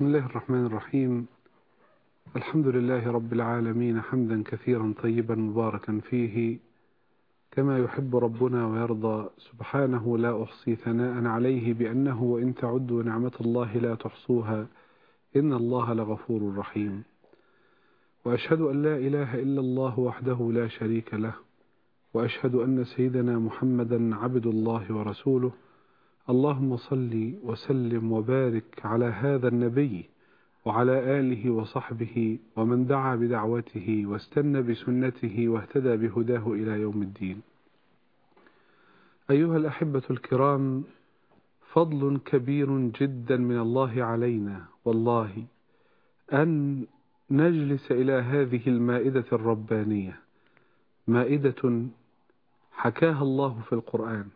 بسم الله الرحمن الرحيم. الحمد لله رب العالمين حمدا كثيرا طيبا مباركا فيه. كما يحب ربنا ويرضى سبحانه لا أحصي ثناء عليه بأنه وإن تعدوا نعمة الله لا تحصوها. إن الله لغفور رحيم. وأشهد أن لا إله إلا الله وحده لا شريك له. وأشهد أن سيدنا محمدا عبد الله ورسوله. اللهم صل وسلم وبارك على هذا النبي وعلى آله وصحبه ومن دعا بدعوته واستنى بسنته واهتدى بهداه إلى يوم الدين. أيها الأحبة الكرام فضل كبير جدا من الله علينا والله أن نجلس إلى هذه المائدة الربانية. مائدة حكاها الله في القرآن.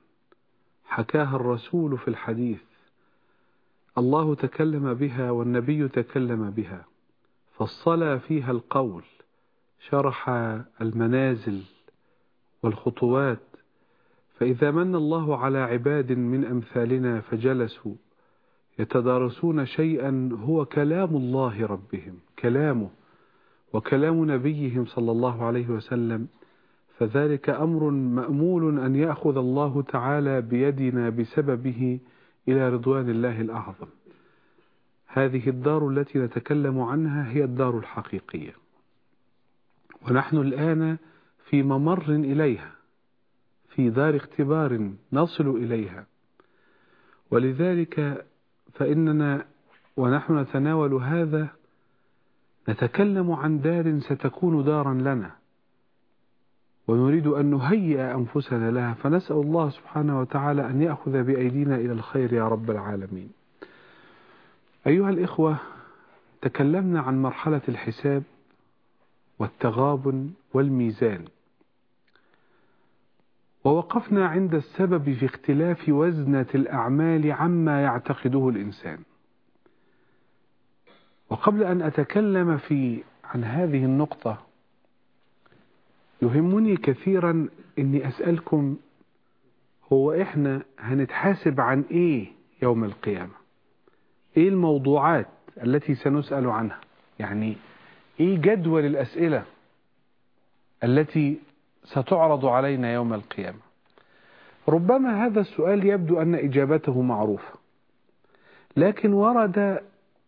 حكاها الرسول في الحديث. الله تكلم بها والنبي تكلم بها. فالصلى فيها القول شرح المنازل والخطوات. فإذا من الله على عباد من أمثالنا فجلسوا يتدارسون شيئا هو كلام الله ربهم كلامه. وكلام نبيهم صلى الله عليه وسلم فذلك أمر مأمول أن يأخذ الله تعالى بيدنا بسببه إلى رضوان الله الأعظم. هذه الدار التي نتكلم عنها هي الدار الحقيقية. ونحن الآن في ممر إليها في دار اختبار نصل إليها. ولذلك فإننا ونحن نتناول هذا نتكلم عن دار ستكون دارا لنا. ونريد أن نهيئ أنفسنا لها فنسأل الله سبحانه وتعالى أن يأخذ بأيدينا إلى الخير يا رب العالمين. أيها الإخوة تكلمنا عن مرحلة الحساب والتغابن والميزان. ووقفنا عند السبب في اختلاف وزنة الأعمال عما يعتقده الإنسان. وقبل أن أتكلم في عن هذه النقطة يهمني كثيرا أني أسألكم هو إحنا هنتحاسب عن إيه يوم القيامة؟ إيه الموضوعات التي سنسأل عنها؟ يعني إيه جدول الأسئلة التي ستعرض علينا يوم القيامة؟ ربما هذا السؤال يبدو أن إجابته معروفة لكن ورد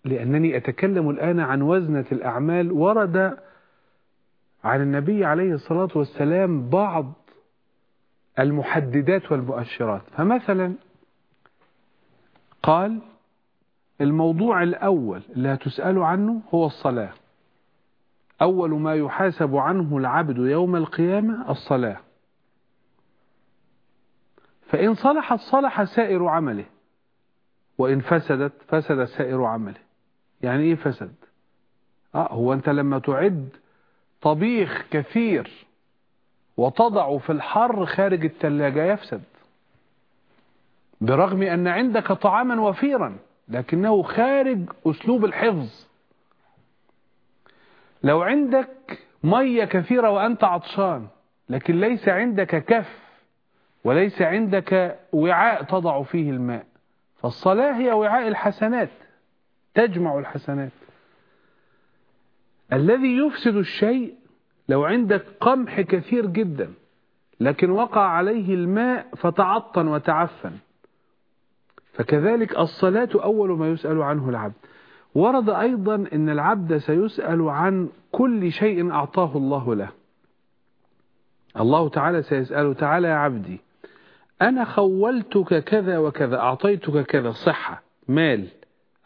لأنني أتكلم الآن عن وزنة الأعمال ورد عن النبي عليه الصلاة والسلام بعض المحددات والمؤشرات. فمثلا قال الموضوع الأول اللي هتسأل عنه هو الصلاة. أول ما يحاسب عنه العبد يوم القيامة الصلاة. فإن صلحت صلح سائر عمله وإن فسدت فسد سائر عمله. يعني إيه فسد؟ آه هو أنت لما تعد طبيخ كثير وتضع في الحر خارج الثلاجة يفسد. برغم أن عندك طعاما وفيرا لكنه خارج أسلوب الحفظ. لو عندك مية كثيرة وأنت عطشان لكن ليس عندك كف وليس عندك وعاء تضع فيه الماء فالصلاة هي وعاء الحسنات تجمع الحسنات. الذي يفسد الشيء لو عندك قمح كثير جدا لكن وقع عليه الماء فتعطن وتعفن. فكذلك الصلاة أول ما يسأل عنه العبد. ورد أيضا أن العبد سيسأل عن كل شيء أعطاه الله له. الله تعالى سيسأله تعالى يا عبدي أنا خولتك كذا وكذا أعطيتك كذا صحة مال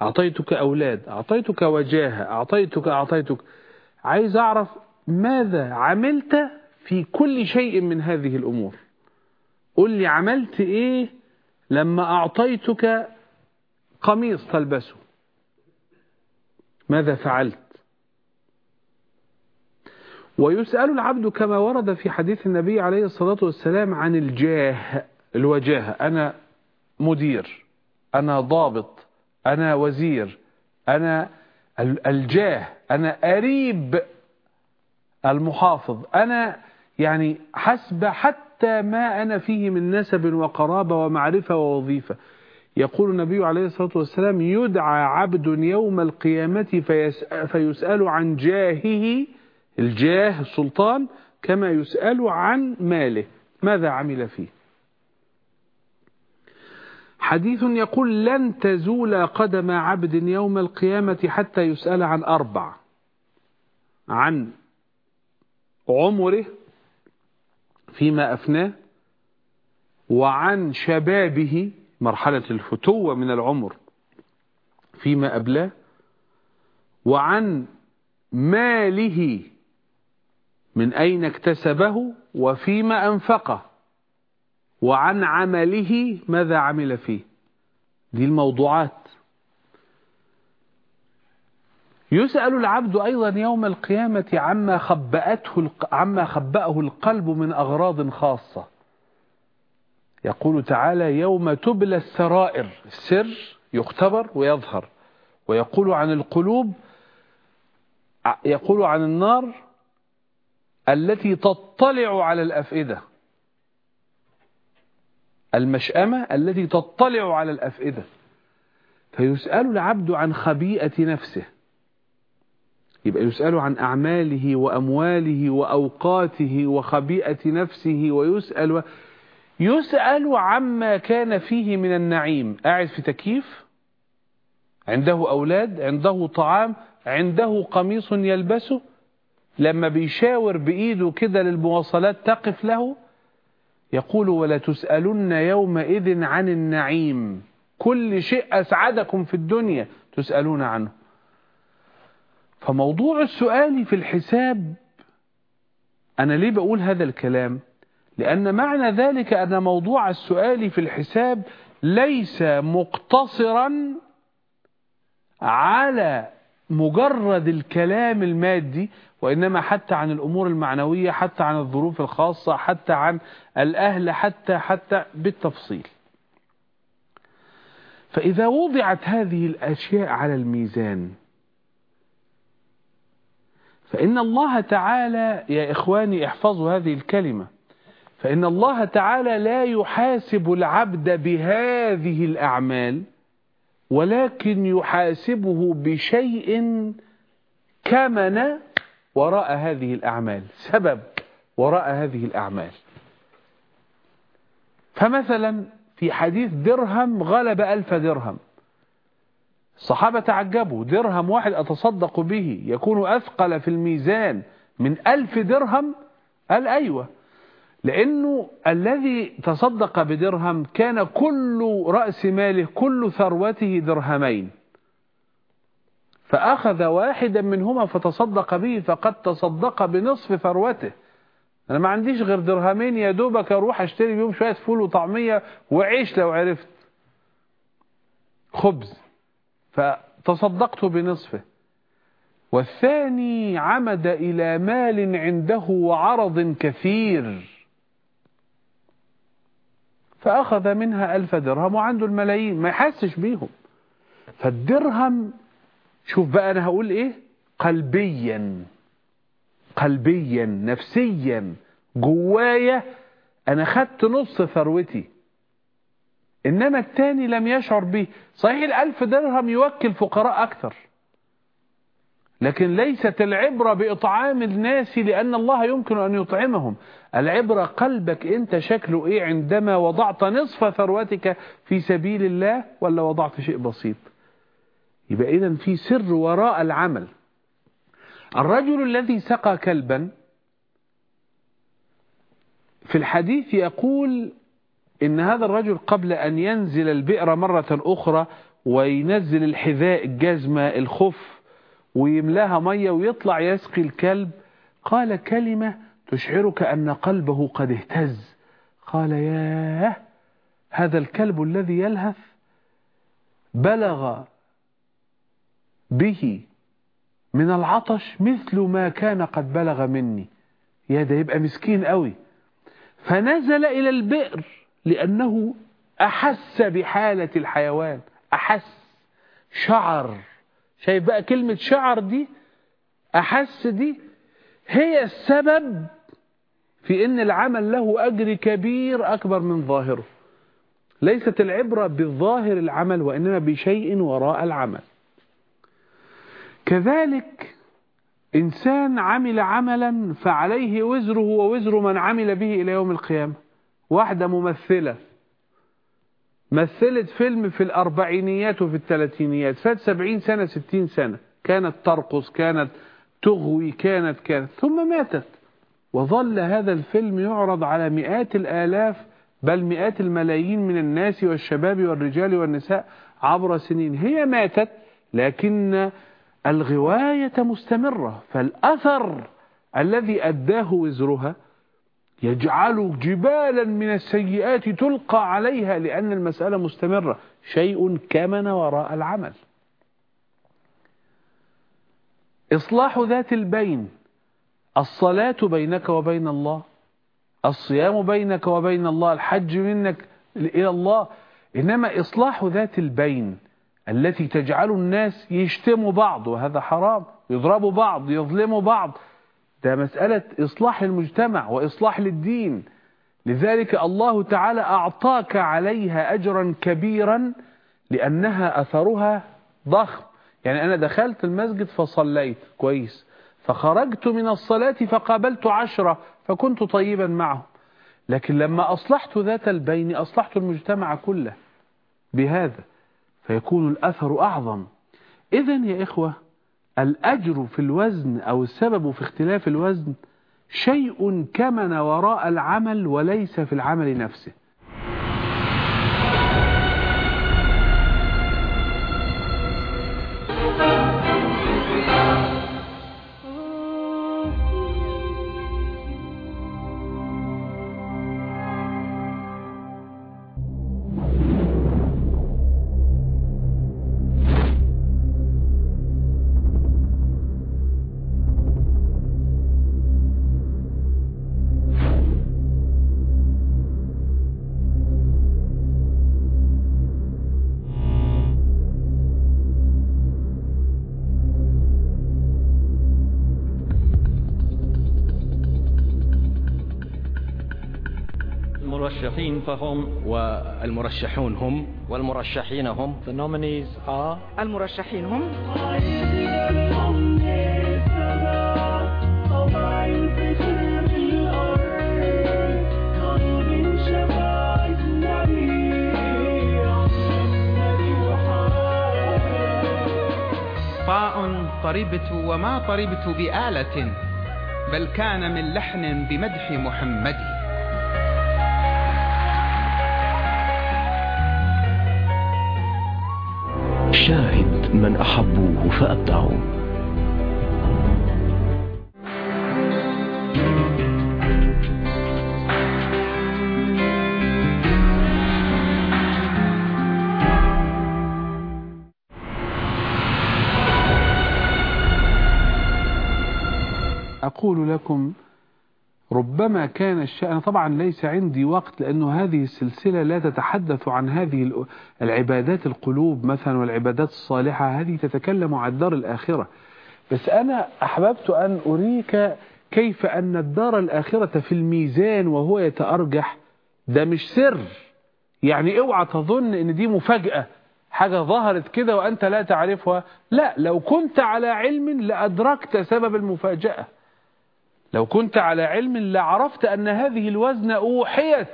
أعطيتك أولاد أعطيتك وجاهة أعطيتك أعطيتك عايز أعرف ماذا عملت في كل شيء من هذه الأمور. قل لي عملت إيه لما أعطيتك قميص تلبسه. ماذا فعلت؟ ويسأل العبد كما ورد في حديث النبي عليه الصلاة والسلام عن الجاه الوجاهة أنا مدير أنا ضابط أنا وزير أنا الجاه. أنا قريب المحافظ. أنا يعني حسب حتى ما أنا فيه من نسب وقرابة ومعرفة ووظيفة. يقول النبي عليه الصلاة والسلام يدعى عبد يوم القيامة فيسأل عن جاهه الجاه السلطان كما يسأل عن ماله. ماذا عمل فيه؟ حديث يقول لن تزول قدم عبد يوم القيامة حتى يسأل عن أربع. عن عمره فيما أفناه وعن شبابه مرحلة الفتوة من العمر فيما أبلاه وعن ماله من أين اكتسبه وفيما أنفقه. وعن عمله ماذا عمل فيه. دي الموضوعات. يسأل العبد أيضا يوم القيامة عما خبأته عما خبأه القلب من أغراض خاصة. يقول تعالى يوم تبلى السرائر. السر يختبر ويظهر. ويقول عن القلوب يقول عن النار التي تطلع على الأفئدة. المشأمة التي تطلع على الأفئدة. فيسأل العبد عن خبيئة نفسه. يبقى يسأل عن أعماله وأمواله وأوقاته وخبيئة نفسه ويسأل يسأل عما كان فيه من النعيم. قاعد في تكييف؟ عنده أولاد؟ عنده طعام؟ عنده قميص يلبسه؟ لما بيشاور بإيده كده للمواصلات تقف له؟ يقول ولا تسألن يومئذ عن النعيم. كل شيء أسعدكم في الدنيا تسألون عنه. فموضوع السؤال في الحساب أنا ليه بقول هذا الكلام؟ لأن معنى ذلك أن موضوع السؤال في الحساب ليس مقتصرا على مجرد الكلام المادي وإنما حتى عن الأمور المعنوية حتى عن الظروف الخاصة حتى عن الأهل حتى حتى بالتفصيل. فإذا وضعت هذه الأشياء على الميزان فإن الله تعالى يا إخواني احفظوا هذه الكلمة فإن الله تعالى لا يحاسب العبد بهذه الأعمال ولكن يحاسبه بشيء كمن وراء هذه الأعمال. سبب وراء هذه الأعمال. فمثلا في حديث درهم غلب ألف درهم. الصحابة تعجبوا درهم واحد أتصدق به يكون أثقل في الميزان من ألف درهم؟ قال أيوة. لأنه الذي تصدق بدرهم كان كل رأس ماله كل ثروته درهمين. فأخذ واحدا منهما فتصدق به فقد تصدق بنصف ثروته أنا ما عنديش غير درهمين يا دوبك أروح أشتري بيهم شوية فول وطعمية وعيش لو عرفت. خبز. فتصدقت بنصفه. والثاني عمد إلى مال عنده وعرض كثير. فأخذ منها ألف درهم وعنده الملايين. ما يحسش بيهم. فالدرهم شوف بقى أنا هقول إيه؟ قلبيا قلبيا نفسيا جوايا أنا خدت نص ثروتي. إنما التاني لم يشعر به صحيح الألف درهم يوكل فقراء أكثر. لكن ليست العبرة بإطعام الناس لأن الله يمكن أن يطعمهم. العبرة قلبك أنت شكله إيه عندما وضعت نصف ثروتك في سبيل الله ولا وضعت شيء بسيط؟ يبقى إذا في سر وراء العمل. الرجل الذي سقى كلبا في الحديث يقول إن هذا الرجل قبل أن ينزل البئر مرة أخرى وينزل الحذاء الجزمة الخف ويملاها مية ويطلع يسقي الكلب قال كلمة تشعرك أن قلبه قد اهتز. قال ياه هذا الكلب الذي يلهث؟ بلغ به من العطش مثل ما كان قد بلغ مني. يا ده يبقى مسكين قوي. فنزل إلى البئر لأنه أحس بحالة الحيوان. أحس. شعر. شايف بقى كلمة شعر دي؟ أحس دي هي السبب في إن العمل له أجر كبير أكبر من ظاهره. ليست العبرة بالظاهر العمل وإنما بشيء وراء العمل. كذلك إنسان عمل عملا فعليه وزره ووزر من عمل به إلى يوم القيامة. واحدة ممثلة. مثلت فيلم في الأربعينيات وفي الثلاثينيات. فات سبعين سنة ستين سنة. كانت ترقص كانت تغوي كانت كانت. ثم ماتت. وظل هذا الفيلم يعرض على مئات الآلاف بل مئات الملايين من الناس والشباب والرجال والنساء عبر سنين. هي ماتت لكن الغواية مستمرة فالأثر الذي أداه وزرها يجعل جبالا من السيئات تلقى عليها لأن المسألة مستمرة. شيء كمن وراء العمل. إصلاح ذات البين الصلاة بينك وبين الله الصيام بينك وبين الله الحج منك إلى الله إنما إصلاح ذات البين التي تجعل الناس يشتموا بعض وهذا حرام يضربوا بعض يظلموا بعض. ده مسألة إصلاح للمجتمع وإصلاح للدين. لذلك الله تعالى أعطاك عليها أجرا كبيرا لأنها أثرها ضخم. يعني أنا دخلت المسجد فصليت كويس. فخرجت من الصلاة فقابلت عشرة فكنت طيبا معهم. لكن لما أصلحت ذات البين أصلحت المجتمع كله بهذا. فيكون الأثر أعظم. إذا يا إخوة الأجر في الوزن أو السبب في اختلاف الوزن شيء كمن وراء العمل وليس في العمل نفسه. فهم والمرشحون هم. والمرشحين هم. The nominees are المرشحين هم. طاء طربت وما طربت بآلة بل كان من لحن بمدح محمد. شاهد من أحبوه فأبدعوا. أقول لكم ربما كان الشأن طبعا ليس عندي وقت لأنه هذه السلسلة لا تتحدث عن هذه العبادات القلوب مثلا والعبادات الصالحة هذه تتكلم عن الدار الآخرة. بس أنا أحببت أن أريك كيف أن الدار الآخرة في الميزان وهو يتأرجح ده مش سر. يعني اوعى تظن إن دي مفاجأة حاجة ظهرت كده وأنت لا تعرفها. لا لو كنت على علم لأدركت سبب المفاجأة. لو كنت على علم لعرفت أن هذه الوزن أوحيت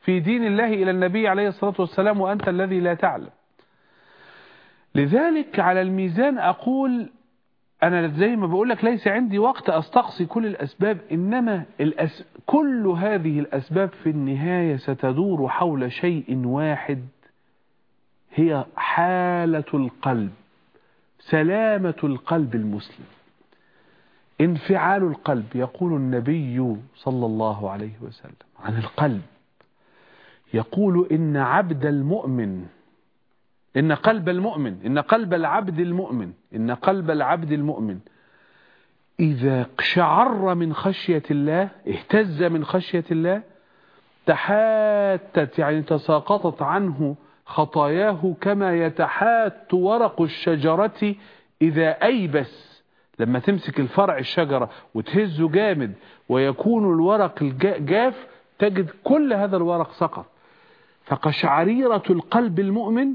في دين الله إلى النبي عليه الصلاة والسلام وأنت الذي لا تعلم. لذلك على الميزان أقول أنا زي ما بقول لك ليس عندي وقت أستقصي كل الأسباب إنما الأس... كل هذه الأسباب في النهاية ستدور حول شيء واحد هي حالة القلب سلامة القلب المسلم. انفعال القلب يقول النبي صلى الله عليه وسلم عن القلب. يقول إن عبد المؤمن إن قلب المؤمن إن قلب العبد المؤمن إن قلب العبد المؤمن إذا اقشعر من خشية الله اهتز من خشية الله تحاتت يعني تساقطت عنه خطاياه كما يتحات ورق الشجرة إذا أيبس. لما تمسك الفرع الشجرة وتهزه جامد ويكون الورق الجاف تجد كل هذا الورق سقط. فقشعريرة القلب المؤمن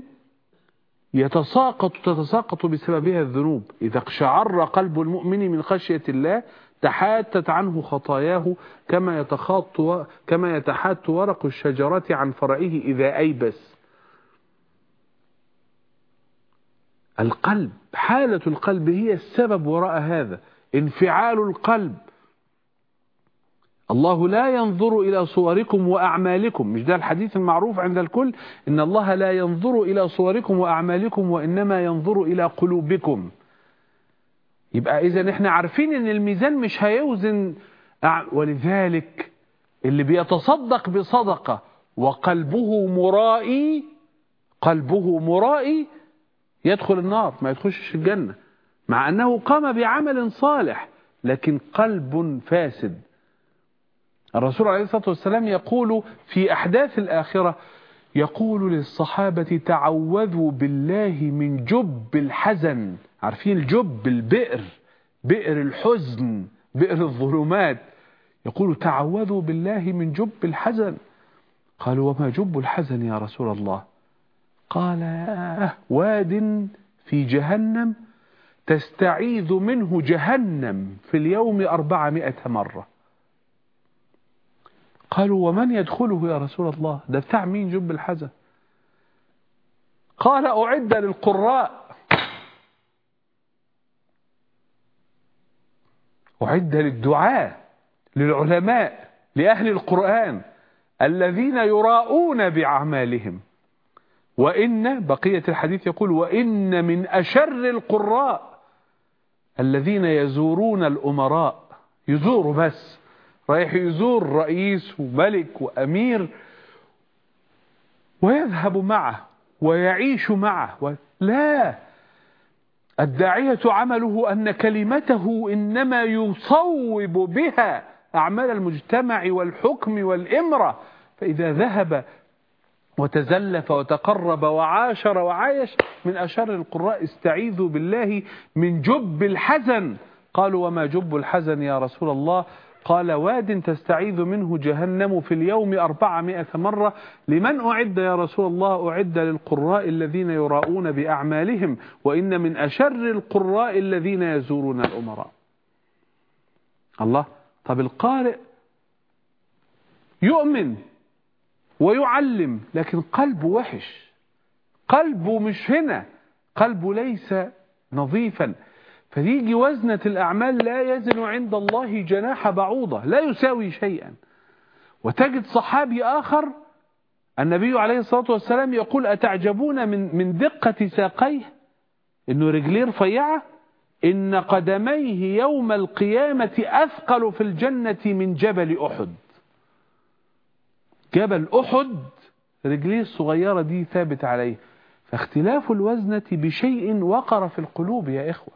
يتساقط تتساقط بسببها الذنوب. إذا اقشعر قلب المؤمن من خشية الله تحاتت عنه خطاياه كما يتخاط كما يتحات ورق الشجرة عن فرعه إذا أيبس. القلب حالة القلب هي السبب وراء هذا انفعال القلب. الله لا ينظر إلى صوركم وأعمالكم. مش ده الحديث المعروف عند الكل؟ إن الله لا ينظر إلى صوركم وأعمالكم وإنما ينظر إلى قلوبكم. يبقى إذا إحنا عارفين إن الميزان مش هيوزن ولذلك اللي بيتصدق بصدقة وقلبه مرائي قلبه مرائي يدخل النار ما يدخلش الجنة. مع أنه قام بعمل صالح لكن قلب فاسد. الرسول عليه الصلاة والسلام يقول في أحداث الآخرة يقول للصحابة تعوذوا بالله من جب الحزن. عارفين الجب البئر بئر الحزن بئر الظلمات. يقول تعوذوا بالله من جب الحزن. قالوا وما جب الحزن يا رسول الله؟ قال واد في جهنم تستعيذ منه جهنم في اليوم أربعمائة مرة. قالوا ومن يدخله يا رسول الله؟ ده بتاع مين؟ جب الحزن. قال أعد للقراء. أعد للدعاء للعلماء لأهل القرآن الذين يراؤون بأعمالهم وإن بقية الحديث يقول وإن من أشر القراء الذين يزورون الأمراء يزوروا بس رايح يزور رئيس وملك وأمير ويذهب معه ويعيش معه. لا الداعية عمله أن كلمته إنما يصوب بها أعمال المجتمع والحكم والإمرة فإذا ذهب وتزلف وتقرب وعاشر وعايش من أشر القراء استعيذوا بالله من جب الحزن. قالوا وما جب الحزن يا رسول الله؟ قال واد تستعيذ منه جهنم في اليوم أربعمائة مرة. لمن أعد يا رسول الله؟ أعد للقراء الذين يراؤون بأعمالهم. وإن من أشر القراء الذين يزورون الأمراء. الله. طب القارئ يؤمن ويعلم لكن قلبه وحش. قلبه مش هنا. قلبه ليس نظيفا. فتيجي وزنة الأعمال لا يزن عند الله جناح بعوضة لا يساوي شيئا. وتجد صحابي آخر النبي عليه الصلاة والسلام يقول أتعجبون من من دقة ساقيه؟ إنه رجليه رفيعة. إن قدميه يوم القيامة أثقل في الجنة من جبل أحد. جبل أحد رجليه الصغيرة دي ثابت عليه. فاختلاف الوزنة بشيء وقر في القلوب يا إخوة.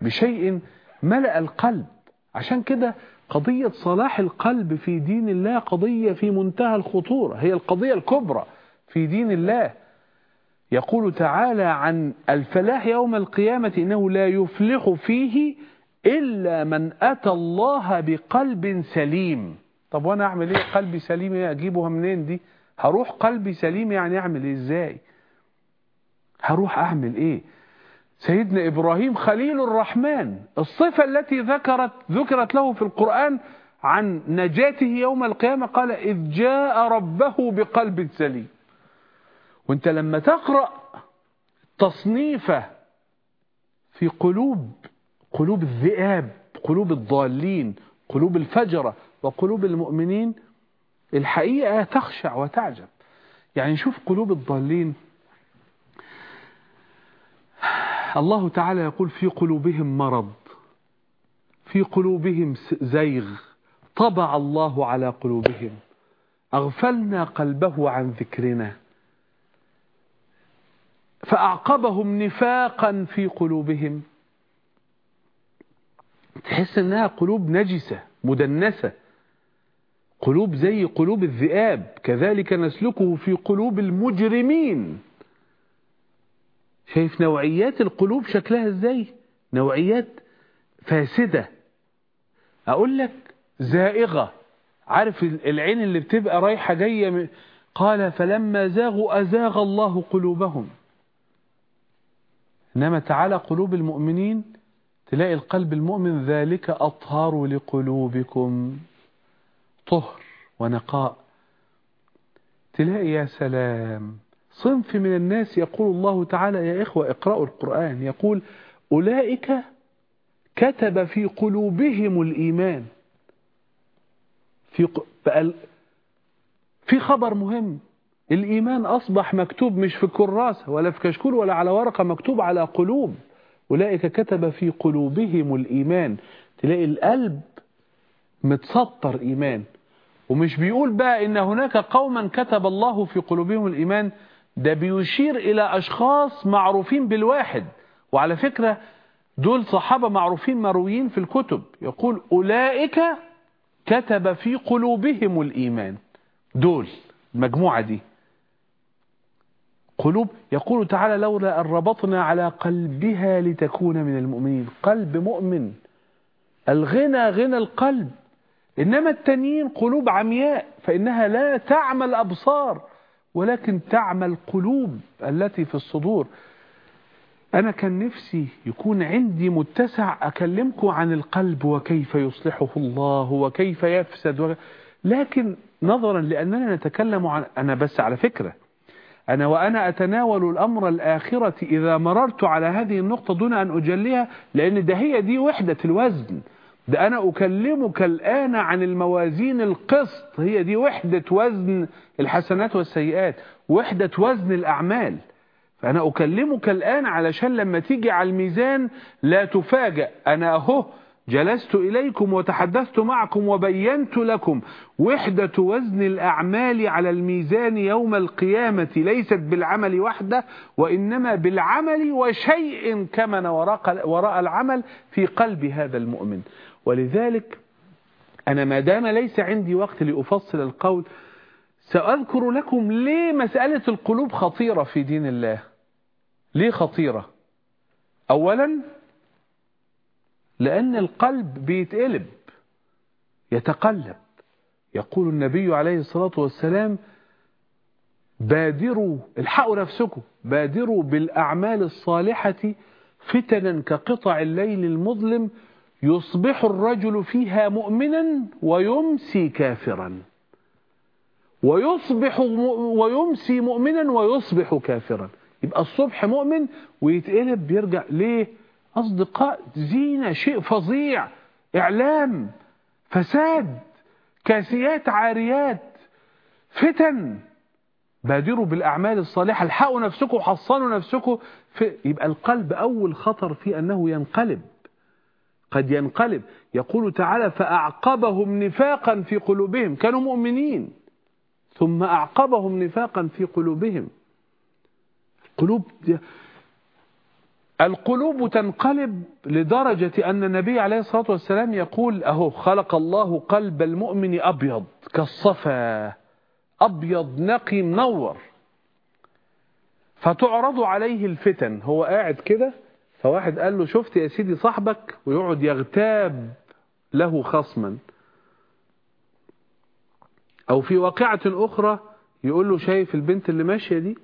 بشيء ملأ القلب. عشان كده قضية صلاح القلب في دين الله قضية في منتهى الخطورة. هي القضية الكبرى في دين الله. يقول تعالى عن الفلاح يوم القيامة إنه لا يفلح فيه إلا من أتى الله بقلب سليم. طب وأنا أعمل إيه؟ قلبي سليم إيه؟ أجيبها منين دي؟ هروح قلبي سليم يعني أعمل إيه؟ إزاي؟ هروح أعمل إيه؟ سيدنا إبراهيم خليل الرحمن الصفة التي ذكرت ذكرت له في القرآن عن نجاته يوم القيامة قال إذ جاء ربه بقلب سليم. وأنت لما تقرأ تصنيفه في قلوب قلوب الذئاب قلوب الضالين قلوب الفجرة وقلوب المؤمنين الحقيقة تخشع وتعجب. يعني شوف قلوب الضالين. الله تعالى يقول في قلوبهم مرض في قلوبهم زيغ. طبع الله على قلوبهم. أغفلنا قلبه عن ذكرنا. فأعقبهم نفاقا في قلوبهم. تحس إنها قلوب نجسة مدنسة. قلوب زي قلوب الذئاب. كذلك نسلكه في قلوب المجرمين. شايف نوعيات القلوب شكلها إزاي؟ نوعيات فاسدة. أقول لك زائغة. عارف العين اللي بتبقى رايحة جاية قال فلما زاغوا أزاغ الله قلوبهم. إنما تعالى قلوب المؤمنين تلاقي القلب المؤمن ذلك أطهر لقلوبكم. طهر ونقاء. تلاقي يا سلام صنف من الناس يقول الله تعالى يا إخوة اقرأوا القرآن. يقول أولئك كتب في قلوبهم الإيمان. في في خبر مهم. الإيمان أصبح مكتوب مش في كراسة ولا في كشكول ولا على ورقة مكتوب على قلوب. أولئك كتب في قلوبهم الإيمان. تلاقي القلب متسطر إيمان. ومش بيقول بقى إن هناك قوما كتب الله في قلوبهم الإيمان ده بيشير إلى أشخاص معروفين بالواحد. وعلى فكرة دول صحابة معروفين مرويين في الكتب. يقول أولئك كتب في قلوبهم الإيمان. دول المجموعة دي. قلوب يقول تعالى لولا أن ربطنا على قلبها لتكون من المؤمنين. قلب مؤمن. الغنى غنى القلب. إنما التانيين قلوب عمياء فإنها لا تعمى الأبصار ولكن تعمى القلوب التي في الصدور. أنا كان نفسي يكون عندي متسع أكلمكم عن القلب وكيف يصلحه الله وكيف يفسد و... لكن نظرا لأننا نتكلم عن أنا بس على فكرة أنا وأنا أتناول الأمر الآخرة إذا مررت على هذه النقطة دون أن أجليها لأن ده هي دي وحدة الوزن. ده أنا أكلمك الآن عن الموازين القسط. هي دي وحدة وزن الحسنات والسيئات وحدة وزن الأعمال. فأنا أكلمك الآن علشان لما تيجي على الميزان لا تفاجأ. أنا أهو جلست إليكم وتحدثت معكم وبينت لكم وحدة وزن الأعمال على الميزان يوم القيامة ليست بالعمل وحده وإنما بالعمل وشيء كمن وراء العمل في قلب هذا المؤمن. ولذلك أنا ما دام ليس عندي وقت لأفصل القول سأذكر لكم ليه مسألة القلوب خطيرة في دين الله. ليه خطيرة؟ أولا لأن القلب بيتقلب يتقلب. يقول النبي عليه الصلاة والسلام بادروا الحقوا نفسكم. بادروا بالأعمال الصالحة فتنا كقطع الليل المظلم يصبح الرجل فيها مؤمنا ويمسي كافرا. ويصبح ويمسي مؤمنا ويصبح كافرا. يبقى الصبح مؤمن ويتقلب بيرجع ليه؟ أصدقاء زينة شيء فظيع إعلام فساد كاسيات عاريات فتن. بادروا بالأعمال الصالحة الحقوا نفسكم وحصنوا نفسكم. في يبقى القلب أول خطر في أنه ينقلب. قد ينقلب. يقول تعالى فأعقبهم نفاقا في قلوبهم. كانوا مؤمنين. ثم أعقبهم نفاقا في قلوبهم. قلوب القلوب تنقلب لدرجة أن النبي عليه الصلاة والسلام يقول أهو خلق الله قلب المؤمن أبيض كالصفا. أبيض نقي منور. فتعرض عليه الفتن. هو قاعد كده فواحد قال له شفت يا سيدي صاحبك ويقعد يغتاب له خصما. أو في واقعة أخرى يقول له شايف البنت اللي ماشية دي؟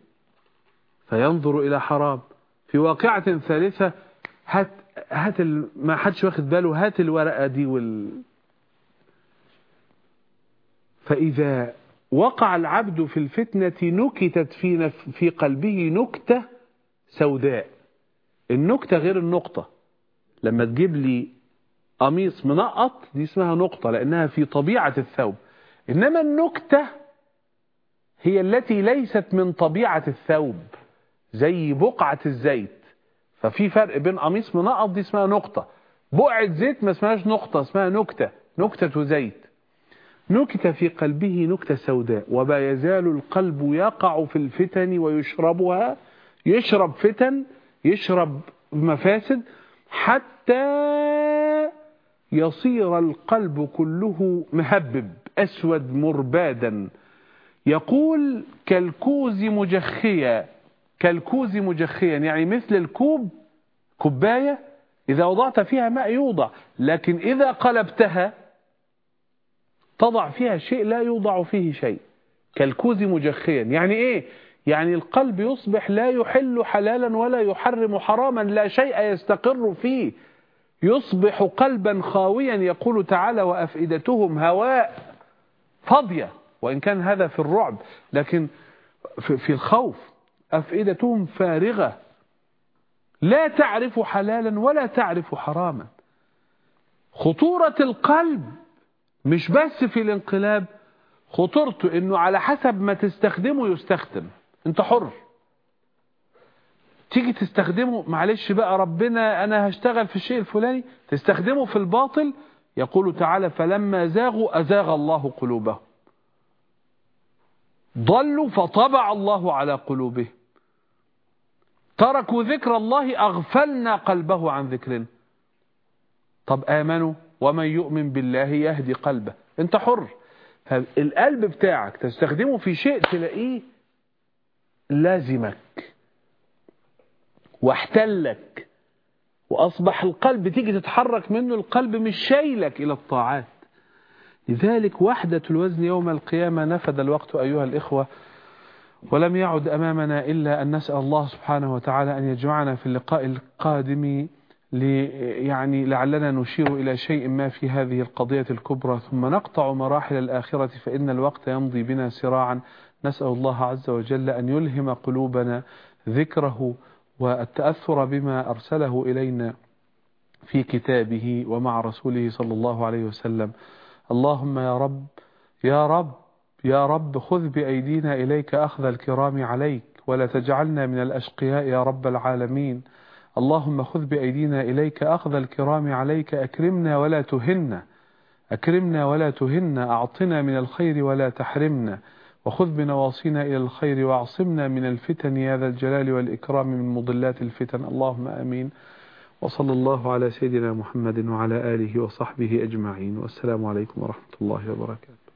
فينظر إلى حرام في واقعة ثالثة هات هات. ما حدش واخد باله هات الورقة دي وال. فإذا وقع العبد في الفتنة نكتت في نف... في قلبه نكتة سوداء. النكتة غير النقطة. لما تجيب لي قميص منقط دي اسمها نقطة لأنها في طبيعة الثوب. إنما النكتة هي التي ليست من طبيعة الثوب زي بقعة الزيت. ففي فرق بين قميص منقط دي اسمها نقطة. بقعة زيت ما اسمهاش نقطة اسمها نكتة نكتة زيت. نكت في قلبه نكتة سوداء وما يزال القلب يقع في الفتن ويشربها يشرب فتن يشرب مفاسد حتى يصير القلب كله مهبب أسود مربادا. يقول كالكوز مجخيا كالكوز مجخيا يعني مثل الكوب كوباية إذا وضعت فيها ماء يوضع لكن إذا قلبتها تضع فيها شيء لا يوضع فيه شيء. كالكوز مجخيا يعني إيه؟ يعني القلب يصبح لا يحل حلالا ولا يحرم حراما لا شيء يستقر فيه. يصبح قلبا خاويا يقول تعالى وأفئدتهم هواء فاضية وإن كان هذا في الرعب لكن في الخوف. أفئدتهم فارغة. لا تعرف حلالا ولا تعرف حراما. خطورة القلب مش بس في الانقلاب خطورته إنه على حسب ما تستخدمه يستخدم. انت حر. تيجي تستخدمه معلش بقى ربنا أنا هشتغل في الشيء الفلاني تستخدمه في الباطل يقول تعالى فلما زاغوا أزاغ الله قلوبهم. ضلوا فطبع الله على قلوبهم. تركوا ذكر الله أغفلنا قلبه عن ذكرنا. طب آمنوا ومن يؤمن بالله يهدي قلبه. انت حر. القلب بتاعك تستخدمه في شيء تلاقيه لازمك واحتلك وأصبح القلب تيجي تتحرك منه القلب مش شايلك إلى الطاعات. لذلك وحدة الوزن يوم القيامة نفد الوقت أيها الإخوة ولم يعد أمامنا إلا أن نسأل الله سبحانه وتعالى أن يجمعنا في اللقاء القادم يعني لعلنا نشير إلى شيء ما في هذه القضية الكبرى. ثم نقطع مراحل الآخرة فإن الوقت يمضي بنا سراعا. نسأل الله عز وجل أن يلهم قلوبنا ذكره والتأثر بما أرسله إلينا في كتابه ومع رسوله صلى الله عليه وسلم. اللهم يا رب يا رب يا رب خذ بأيدينا إليك أخذ الكرام عليك ولا تجعلنا من الأشقياء يا رب العالمين. اللهم خذ بأيدينا إليك أخذ الكرام عليك أكرمنا ولا تهنا أكرمنا ولا تهنا أعطنا من الخير ولا تحرمنا. وخذ بنواصينا إلى الخير وأعصمنا من الفتن يا ذا الجلال والإكرام من مضلات الفتن. اللهم أمين. وصلى الله على سيدنا محمد وعلى آله وصحبه أجمعين. والسلام عليكم ورحمة الله وبركاته.